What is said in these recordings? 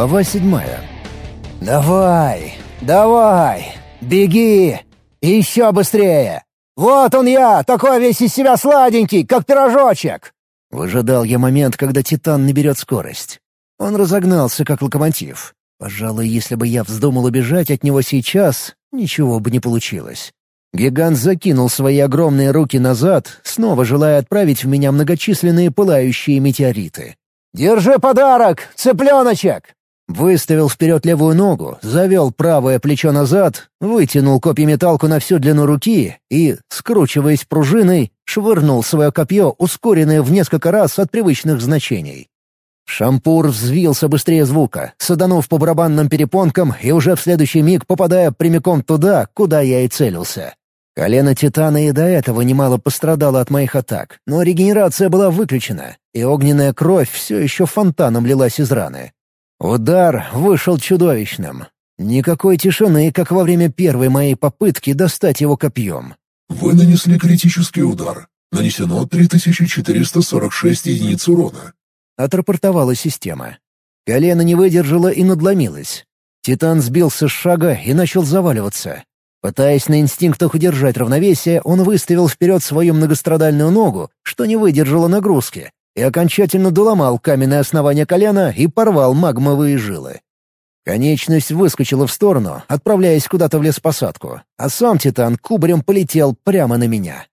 Глава седьмая. «Давай! Давай! Беги! Еще быстрее! Вот он я, такой весь из себя сладенький, как пирожочек!» Выжидал я момент, когда Титан наберет скорость. Он разогнался, как локомотив. Пожалуй, если бы я вздумал убежать от него сейчас, ничего бы не получилось. Гигант закинул свои огромные руки назад, снова желая отправить в меня многочисленные пылающие метеориты. «Держи подарок, цыпленочек!» Выставил вперед левую ногу, завел правое плечо назад, вытянул копьеметалку на всю длину руки и, скручиваясь пружиной, швырнул свое копье, ускоренное в несколько раз от привычных значений. Шампур взвился быстрее звука, саданув по барабанным перепонкам и уже в следующий миг попадая прямиком туда, куда я и целился. Колено Титана и до этого немало пострадало от моих атак, но регенерация была выключена, и огненная кровь все еще фонтаном лилась из раны. Удар вышел чудовищным. Никакой тишины, как во время первой моей попытки достать его копьем. Вы нанесли критический удар. Нанесено 3446 единиц урона. Отрапортовала система. Колено не выдержало и надломилось. Титан сбился с шага и начал заваливаться. Пытаясь на инстинктах удержать равновесие, он выставил вперед свою многострадальную ногу, что не выдержало нагрузки, и окончательно доломал каменное основание колена и порвал магмовые жилы. Конечность выскочила в сторону, отправляясь куда-то в лесопосадку, а сам Титан кубарем полетел прямо на меня.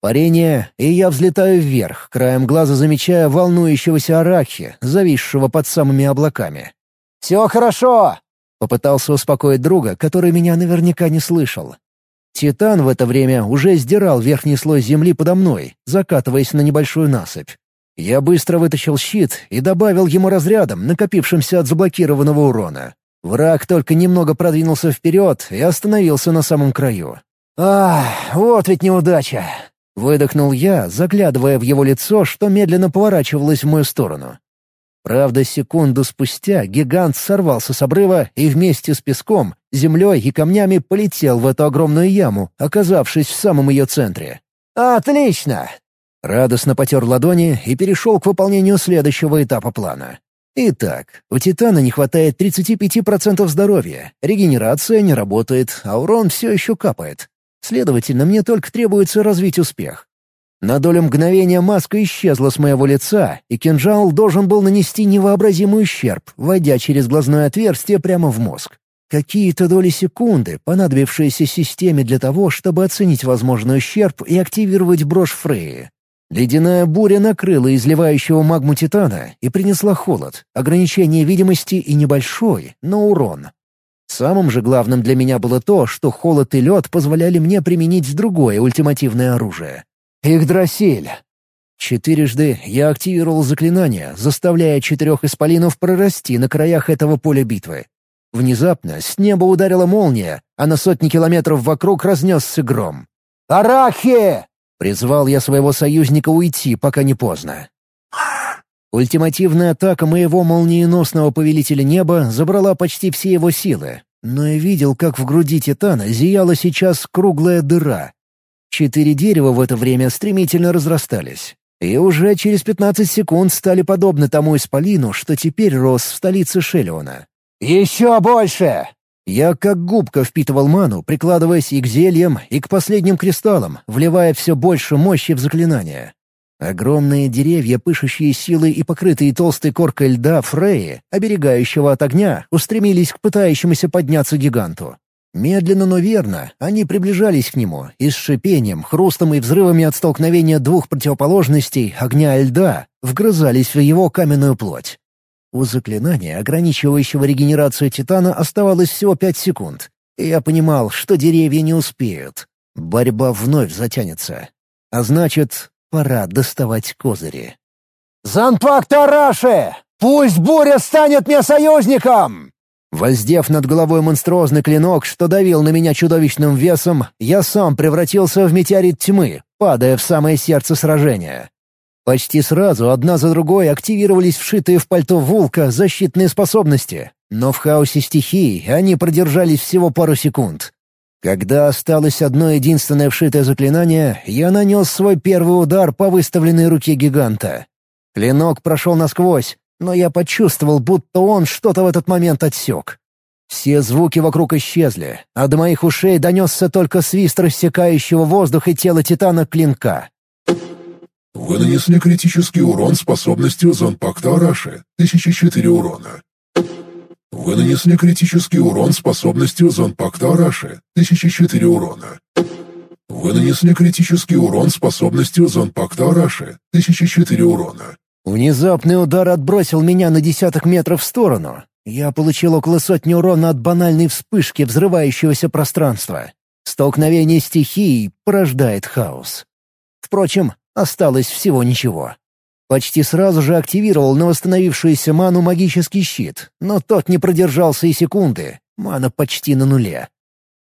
Парение, и я взлетаю вверх, краем глаза замечая волнующегося арахи, зависшего под самыми облаками. «Все хорошо!» Попытался успокоить друга, который меня наверняка не слышал. Титан в это время уже сдирал верхний слой земли подо мной, закатываясь на небольшую насыпь. Я быстро вытащил щит и добавил ему разрядом, накопившимся от заблокированного урона. Враг только немного продвинулся вперед и остановился на самом краю. «Ах, вот ведь неудача!» — выдохнул я, заглядывая в его лицо, что медленно поворачивалось в мою сторону. Правда, секунду спустя гигант сорвался с обрыва и вместе с песком, землей и камнями полетел в эту огромную яму, оказавшись в самом ее центре. «Отлично!» Радостно потер ладони и перешел к выполнению следующего этапа плана. Итак, у Титана не хватает 35% здоровья, регенерация не работает, а урон все еще капает. Следовательно, мне только требуется развить успех. На долю мгновения маска исчезла с моего лица, и кинжал должен был нанести невообразимый ущерб, войдя через глазное отверстие прямо в мозг. Какие-то доли секунды, понадобившиеся системе для того, чтобы оценить возможный ущерб и активировать брошь Фреи. Ледяная буря накрыла изливающего магму Титана и принесла холод, ограничение видимости и небольшой, но урон. Самым же главным для меня было то, что холод и лед позволяли мне применить другое ультимативное оружие Игдрасиль. Четырежды я активировал заклинание, заставляя четырех исполинов прорасти на краях этого поля битвы. Внезапно с неба ударила молния, а на сотни километров вокруг разнесся гром. «Арахи!» — призвал я своего союзника уйти, пока не поздно. Ультимативная атака моего молниеносного повелителя неба забрала почти все его силы, но я видел, как в груди Титана зияла сейчас круглая дыра, Четыре дерева в это время стремительно разрастались. И уже через 15 секунд стали подобны тому исполину, что теперь рос в столице Шелиона. «Еще больше!» Я как губка впитывал ману, прикладываясь и к зельям, и к последним кристаллам, вливая все больше мощи в заклинания. Огромные деревья, пышущие силой и покрытые толстой коркой льда Фреи, оберегающего от огня, устремились к пытающемуся подняться гиганту. Медленно, но верно, они приближались к нему, и с шипением, хрустом и взрывами от столкновения двух противоположностей, огня и льда, вгрызались в его каменную плоть. У заклинания, ограничивающего регенерацию Титана, оставалось всего пять секунд, и я понимал, что деревья не успеют. Борьба вновь затянется. А значит, пора доставать козыри. «Занпак Тараши! Пусть буря станет мне союзником!» Воздев над головой монструозный клинок, что давил на меня чудовищным весом, я сам превратился в метеорит тьмы, падая в самое сердце сражения. Почти сразу одна за другой активировались вшитые в пальто Вулка защитные способности, но в хаосе стихий они продержались всего пару секунд. Когда осталось одно единственное вшитое заклинание, я нанес свой первый удар по выставленной руке гиганта. Клинок прошел насквозь, но я почувствовал, будто он что-то в этот момент отсек. Все звуки вокруг исчезли, а до моих ушей донесся только свист рассекающего воздух и тело Титана клинка. Вы нанесли критический урон способностью зонпакта Араши, 1004 урона. Вы нанесли критический урон способностью зонпакта Араши, 1004 урона. Вы нанесли критический урон способностью зонпакта Араши, 1004 урона. Внезапный удар отбросил меня на десяток метров в сторону. Я получил около сотни урона от банальной вспышки взрывающегося пространства. Столкновение стихий порождает хаос. Впрочем, осталось всего ничего. Почти сразу же активировал на восстановившуюся ману магический щит, но тот не продержался и секунды. Мана почти на нуле.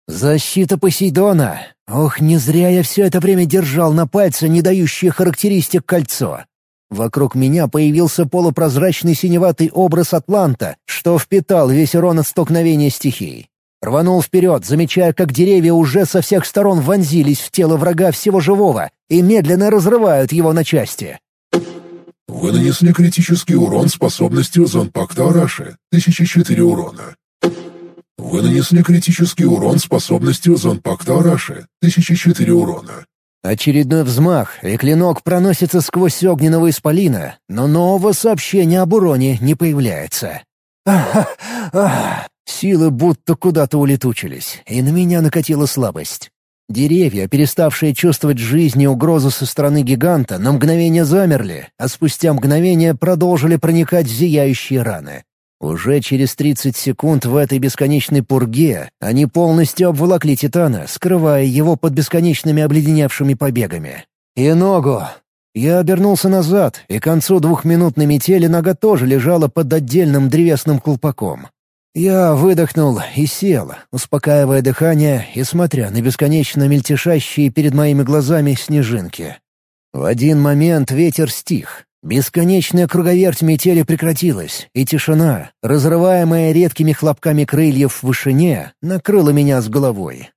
Защита Посейдона! Ох, не зря я все это время держал на пальце не дающее характеристик кольцо. Вокруг меня появился полупрозрачный синеватый образ Атланта, что впитал весь урон от столкновения стихий. Рванул вперед, замечая, как деревья уже со всех сторон вонзились в тело врага всего живого и медленно разрывают его на части. Вы нанесли критический урон способностью зонпакта Араши, 1004 урона. Вы нанесли критический урон способностью зонпакта Араши, 1004 урона. Очередной взмах, и клинок проносится сквозь огненного исполина, но нового сообщения об уроне не появляется. Силы будто куда-то улетучились, и на меня накатила слабость. Деревья, переставшие чувствовать жизнь и угрозу со стороны гиганта, на мгновение замерли, а спустя мгновение продолжили проникать в зияющие раны. Уже через 30 секунд в этой бесконечной пурге они полностью обволокли Титана, скрывая его под бесконечными обледеневшими побегами. И ногу. Я обернулся назад, и к концу двухминутной метели нога тоже лежала под отдельным древесным колпаком. Я выдохнул и сел, успокаивая дыхание и смотря на бесконечно мельтешащие перед моими глазами снежинки. В один момент ветер стих. Бесконечная круговерть метели прекратилась, и тишина, разрываемая редкими хлопками крыльев в вышине, накрыла меня с головой.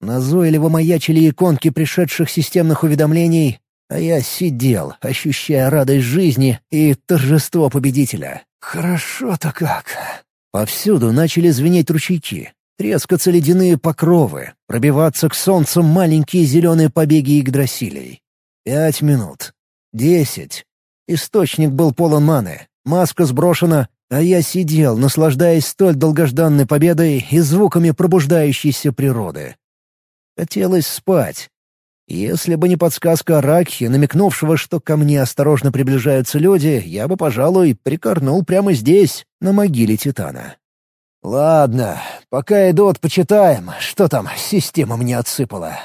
Назойливо маячили иконки пришедших системных уведомлений, а я сидел, ощущая радость жизни и торжество победителя. Хорошо-то как. Повсюду начали звенеть ручейки, трескаться ледяные покровы, пробиваться к солнцу маленькие зеленые побеги Игдрасилей. Пять минут. Десять. Источник был полон маны, маска сброшена, а я сидел, наслаждаясь столь долгожданной победой и звуками пробуждающейся природы. Хотелось спать. Если бы не подсказка Ракхи, намекнувшего, что ко мне осторожно приближаются люди, я бы, пожалуй, прикорнул прямо здесь, на могиле Титана. Ладно, пока идут, почитаем, что там система мне отсыпала.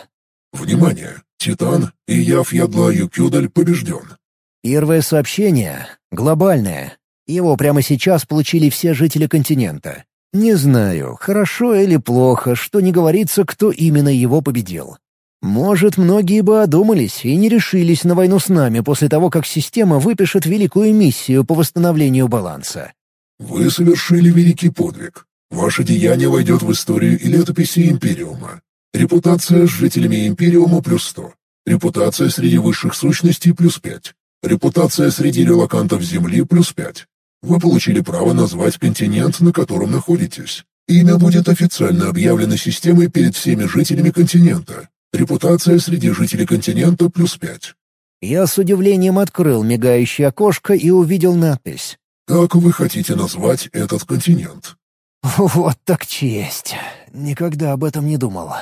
Внимание! Титан и Яв Ядла Юкюдаль побежден. Первое сообщение — глобальное. Его прямо сейчас получили все жители континента. Не знаю, хорошо или плохо, что не говорится, кто именно его победил. Может, многие бы одумались и не решились на войну с нами после того, как система выпишет великую миссию по восстановлению баланса. Вы совершили великий подвиг. Ваше деяние войдет в историю и летописи Империума. Репутация с жителями Империума плюс сто. Репутация среди высших сущностей плюс пять. Репутация среди релакантов Земли плюс пять. Вы получили право назвать континент, на котором находитесь. Имя будет официально объявлено системой перед всеми жителями континента. Репутация среди жителей континента плюс пять. Я с удивлением открыл мигающее окошко и увидел надпись. Как вы хотите назвать этот континент? Вот так честь. Никогда об этом не думал.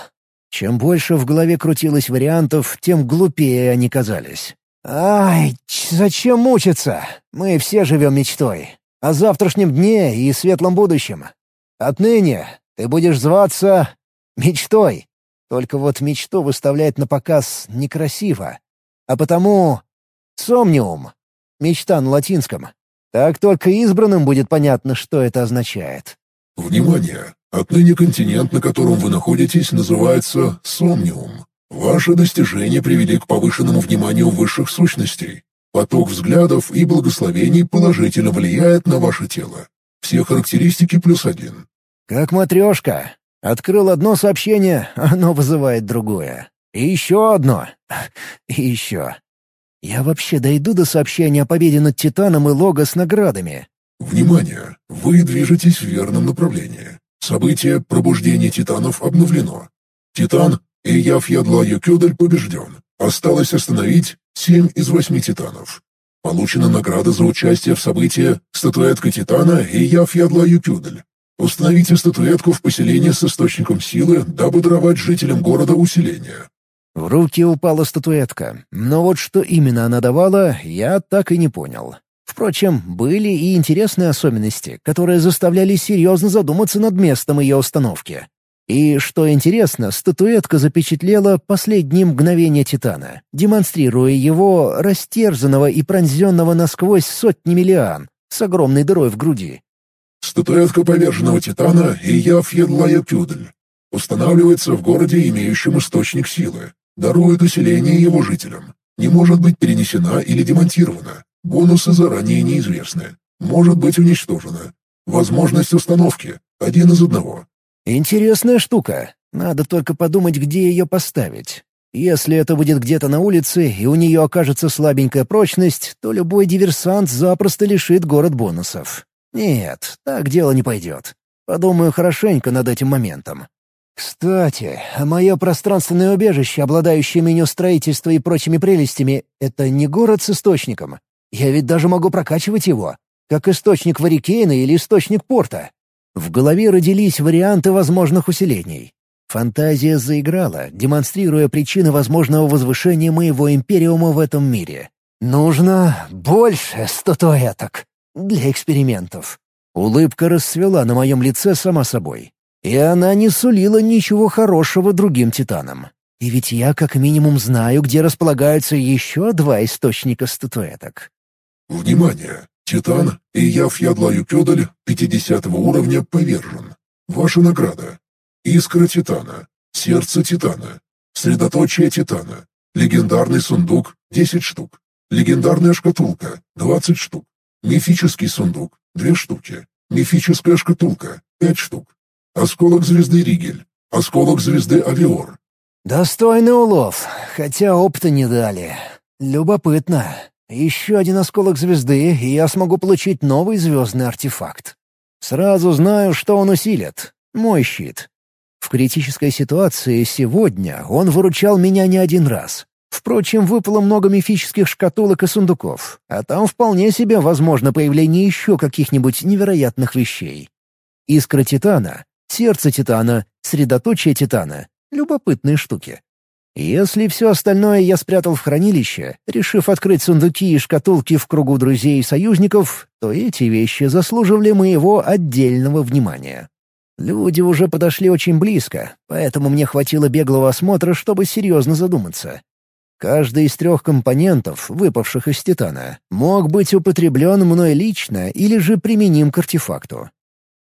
Чем больше в голове крутилось вариантов, тем глупее они казались. «Ай, зачем мучиться? Мы все живем мечтой. О завтрашнем дне и светлом будущем. Отныне ты будешь зваться мечтой. Только вот мечту выставлять на показ некрасиво. А потому... Сомниум. Мечта на латинском. Так только избранным будет понятно, что это означает. Внимание! Отныне континент, на котором вы находитесь, называется Сомниум. Ваши достижения привели к повышенному вниманию высших сущностей. Поток взглядов и благословений положительно влияет на ваше тело. Все характеристики плюс один. Как матрешка. Открыл одно сообщение, оно вызывает другое. И еще одно. И еще. Я вообще дойду до сообщения о победе над Титаном и Лого с наградами. Внимание! Вы движетесь в верном направлении. Событие пробуждения Титанов обновлено. Титан Ияф Ядла Юкюдель побежден. Осталось остановить семь из восьми Титанов. Получена награда за участие в событии «Статуэтка Титана» «Яв Ядла Юкюдель». Установите статуэтку в поселении с источником силы, дабы даровать жителям города усиление. В руки упала статуэтка, но вот что именно она давала, я так и не понял. Впрочем, были и интересные особенности, которые заставляли серьезно задуматься над местом ее установки. И, что интересно, статуэтка запечатлела последние мгновения Титана, демонстрируя его растерзанного и пронзенного насквозь сотнями лиан с огромной дырой в груди. Статуэтка поверженного Титана Ияф Едлая Кюдель устанавливается в городе, имеющем источник силы, дарует усиление его жителям, не может быть перенесена или демонтирована, бонусы заранее неизвестны, может быть уничтожена. Возможность установки — один из одного, Интересная штука. Надо только подумать, где ее поставить. Если это будет где-то на улице, и у нее окажется слабенькая прочность, то любой диверсант запросто лишит город бонусов. Нет, так дело не пойдет. Подумаю хорошенько над этим моментом. Кстати, мое пространственное убежище, обладающее меню строительства и прочими прелестями, это не город с источником. Я ведь даже могу прокачивать его, как источник Варикейна или источник порта. В голове родились варианты возможных усилений. Фантазия заиграла, демонстрируя причины возможного возвышения моего империума в этом мире. «Нужно больше статуэток для экспериментов». Улыбка расцвела на моем лице сама собой. И она не сулила ничего хорошего другим титанам. И ведь я как минимум знаю, где располагаются еще два источника статуэток. «Внимание! Титан и Яв Ядлаю Кёдаль 50 уровня повержен. Ваша награда. Искра Титана. Сердце Титана. Средоточие Титана. Легендарный сундук 10 штук. Легендарная шкатулка 20 штук. Мифический сундук 2 штуки. Мифическая шкатулка 5 штук. Осколок звезды Ригель. Осколок звезды Авиор. Достойный улов, хотя опыта не дали. Любопытно. Еще один осколок звезды, и я смогу получить новый звездный артефакт. Сразу знаю, что он усилит. Мой щит. В критической ситуации сегодня он выручал меня не один раз. Впрочем, выпало много мифических шкатулок и сундуков, а там вполне себе возможно появление еще каких-нибудь невероятных вещей. Искра Титана, сердце Титана, средоточие Титана — любопытные штуки. Если все остальное я спрятал в хранилище, решив открыть сундуки и шкатулки в кругу друзей и союзников, то эти вещи заслуживали моего отдельного внимания. Люди уже подошли очень близко, поэтому мне хватило беглого осмотра, чтобы серьезно задуматься. Каждый из трех компонентов, выпавших из титана, мог быть употреблен мной лично или же применим к артефакту.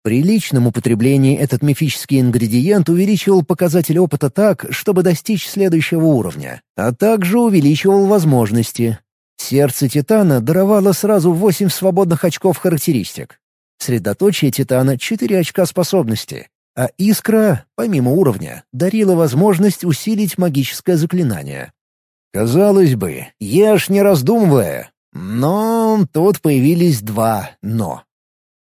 При личном употреблении этот мифический ингредиент увеличивал показатель опыта так, чтобы достичь следующего уровня, а также увеличивал возможности. Сердце Титана даровало сразу 8 свободных очков характеристик. Средоточие Титана — 4 очка способности, а Искра, помимо уровня, дарила возможность усилить магическое заклинание. Казалось бы, ешь не раздумывая, но тут появились два «но».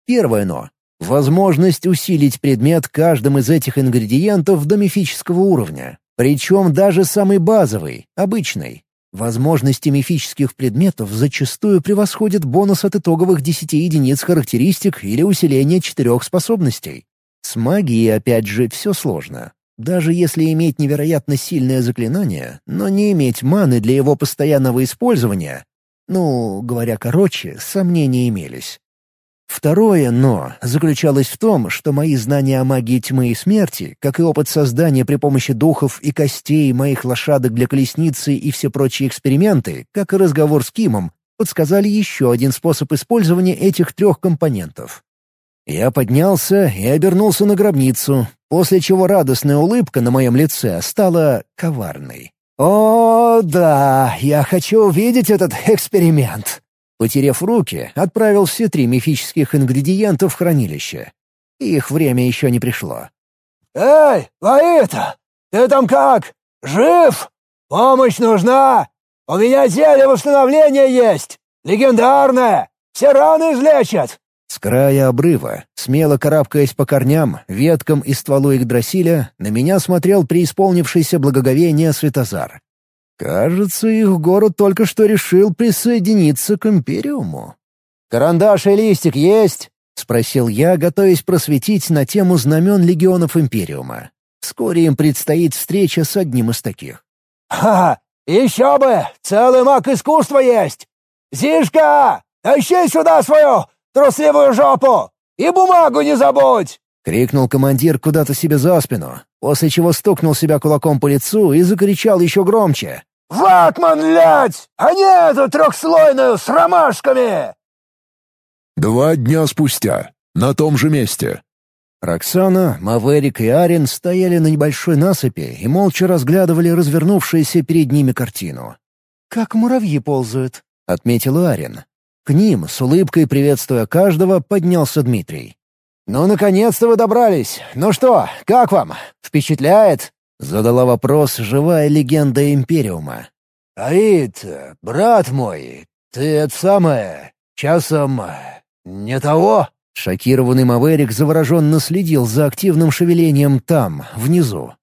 Первое «но» Возможность усилить предмет каждым из этих ингредиентов до мифического уровня. Причем даже самый базовый, обычный. Возможности мифических предметов зачастую превосходят бонус от итоговых 10 единиц характеристик или усиления четырех способностей. С магией, опять же, все сложно. Даже если иметь невероятно сильное заклинание, но не иметь маны для его постоянного использования, ну, говоря короче, сомнения имелись. Второе «но» заключалось в том, что мои знания о магии тьмы и смерти, как и опыт создания при помощи духов и костей моих лошадок для колесницы и все прочие эксперименты, как и разговор с Кимом, подсказали еще один способ использования этих трех компонентов. Я поднялся и обернулся на гробницу, после чего радостная улыбка на моем лице стала коварной. «О, да, я хочу увидеть этот эксперимент!» Потерев руки, отправил все три мифических ингредиента в хранилище. Их время еще не пришло. «Эй, Лаита! Ты там как? Жив? Помощь нужна? У меня зелье восстановления есть! Легендарное! Все раны излечат!» С края обрыва, смело карабкаясь по корням, веткам и стволу Игдрасиля, на меня смотрел преисполнившийся благоговение Светозар. Кажется, их город только что решил присоединиться к Империуму. «Карандаш и листик есть?» — спросил я, готовясь просветить на тему знамен легионов Империума. Вскоре им предстоит встреча с одним из таких. «Ха! Еще бы! Целый маг искусства есть! Зишка, тащи сюда свою трусливую жопу! И бумагу не забудь!» — крикнул командир куда-то себе за спину, после чего стукнул себя кулаком по лицу и закричал еще громче. «Ватман, лядь! А не эту трехслойную с ромашками!» Два дня спустя. На том же месте. Роксана, Маверик и Арин стояли на небольшой насыпи и молча разглядывали развернувшуюся перед ними картину. «Как муравьи ползают», — отметил Арин. К ним, с улыбкой приветствуя каждого, поднялся Дмитрий. «Ну, наконец-то вы добрались! Ну что, как вам? Впечатляет?» — задала вопрос живая легенда Империума. «Аид, брат мой, ты это самое, часом не того?» Шокированный Маверик завороженно следил за активным шевелением там, внизу.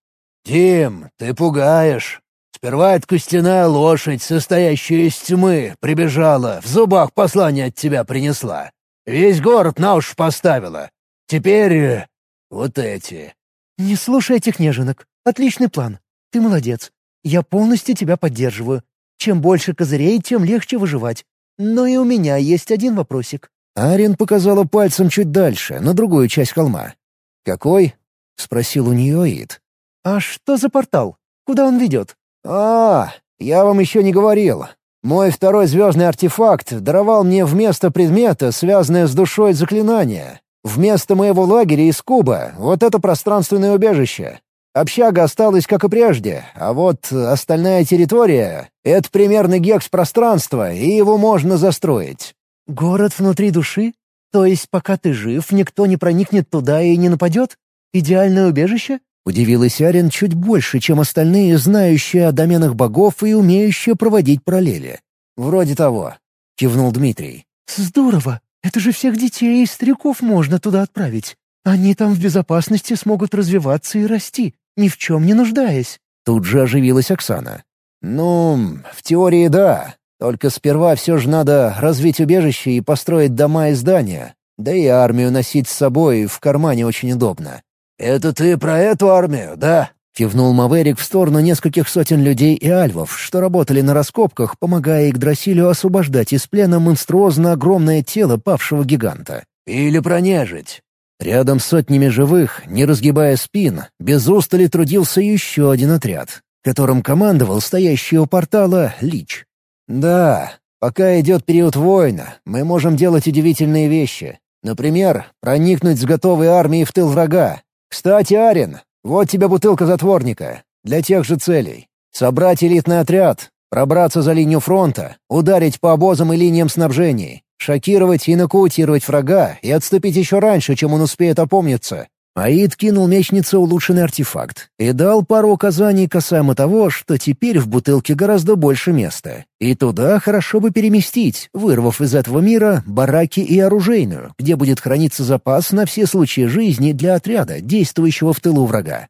«Дим, ты пугаешь. Сперва эта костяная лошадь, состоящая из тьмы, прибежала, в зубах послание от тебя принесла. Весь город на уши поставила. Теперь э, вот эти». «Не слушай этих неженок. Отличный план. Ты молодец. Я полностью тебя поддерживаю. Чем больше козырей, тем легче выживать. Но и у меня есть один вопросик. Арин показала пальцем чуть дальше, на другую часть холма. «Какой?» — спросил у нее Ид. «А что за портал? Куда он ведет?» «А, я вам еще не говорил. Мой второй звездный артефакт даровал мне вместо предмета, связанное с душой заклинание. Вместо моего лагеря из куба — вот это пространственное убежище. Общага осталась как и прежде, а вот остальная территория — это примерно гекс пространства, и его можно застроить. «Город внутри души? То есть пока ты жив, никто не проникнет туда и не нападет? Идеальное убежище?» Удивилась Арен чуть больше, чем остальные, знающие о доменах богов и умеющие проводить параллели. «Вроде того», — кивнул Дмитрий. «Здорово! Это же всех детей и стариков можно туда отправить. Они там в безопасности смогут развиваться и расти, ни в чем не нуждаясь». Тут же оживилась Оксана. «Ну, в теории да, только сперва все же надо развить убежище и построить дома и здания. Да и армию носить с собой в кармане очень удобно. «Это ты про эту армию, да?» — кивнул Маверик в сторону нескольких сотен людей и альвов, что работали на раскопках, помогая Игдрасилю освобождать из плена монструозно огромное тело павшего гиганта. «Или про нежить?» Рядом с сотнями живых, не разгибая спин, без устали трудился еще один отряд, которым командовал стоящий у портала Лич. «Да, пока идет период войны, мы можем делать удивительные вещи. Например, проникнуть с готовой армией в тыл врага. Кстати, Арин, вот тебе бутылка затворника. Для тех же целей. Собрать элитный отряд, пробраться за линию фронта, ударить по обозам и линиям снабжения, шокировать и нокаутировать врага и отступить еще раньше, чем он успеет опомниться. Аид кинул мечнице улучшенный артефакт и дал пару указаний касаемо того, что теперь в бутылке гораздо больше места. И туда хорошо бы переместить, вырвав из этого мира бараки и оружейную, где будет храниться запас на все случаи жизни для отряда, действующего в тылу врага.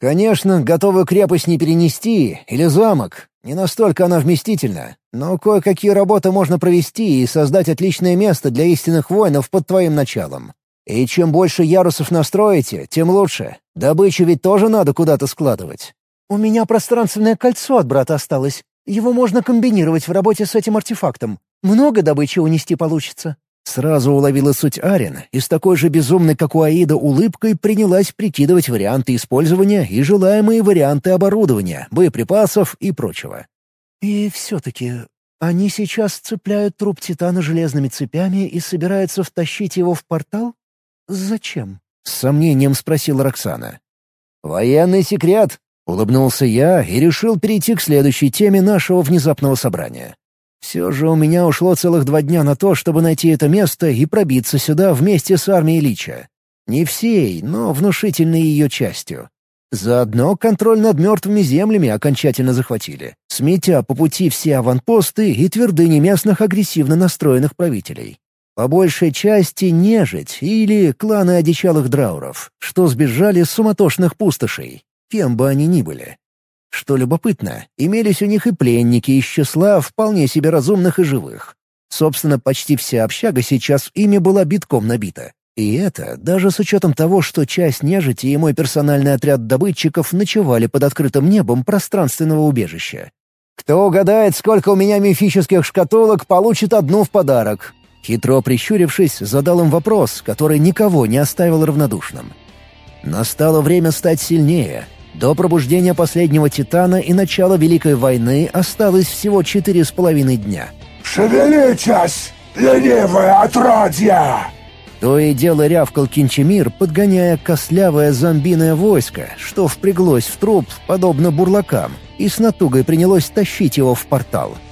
Конечно, готовую крепость не перенести, или замок. Не настолько она вместительна. Но кое-какие работы можно провести и создать отличное место для истинных воинов под твоим началом. И чем больше ярусов настроите, тем лучше. Добычу ведь тоже надо куда-то складывать. «У меня пространственное кольцо от брата осталось. Его можно комбинировать в работе с этим артефактом. Много добычи унести получится». Сразу уловила суть Арен и с такой же безумной, как у Аида, улыбкой принялась прикидывать варианты использования и желаемые варианты оборудования, боеприпасов и прочего. «И все-таки они сейчас цепляют труп Титана железными цепями и собираются втащить его в портал?» «Зачем?» — с сомнением спросила Роксана. «Военный секрет», — улыбнулся я и решил перейти к следующей теме нашего внезапного собрания. Все же у меня ушло целых два дня на то, чтобы найти это место и пробиться сюда вместе с армией Лича. Не всей, но внушительной ее частью. Заодно контроль над мертвыми землями окончательно захватили, сметя по пути все аванпосты и твердыни местных агрессивно настроенных правителей. По большей части нежить или кланы одичалых драуров, что сбежали с суматошных пустошей, кем бы они ни были. Что любопытно, имелись у них и пленники из числа вполне себе разумных и живых. Собственно, почти вся общага сейчас ими была битком набита. И это даже с учетом того, что часть нежити и мой персональный отряд добытчиков ночевали под открытым небом пространственного убежища. «Кто угадает, сколько у меня мифических шкатулок, получит одну в подарок». Хитро прищурившись, задал им вопрос, который никого не оставил равнодушным. Настало время стать сильнее. До пробуждения последнего Титана и начала Великой войны осталось всего четыре с половиной дня. «Шевелитесь, ленивое отродье!» То и дело рявкал Кинчемир, подгоняя костлявое зомбиное войско, что впряглось в труп, подобно бурлакам, и с натугой принялось тащить его в портал —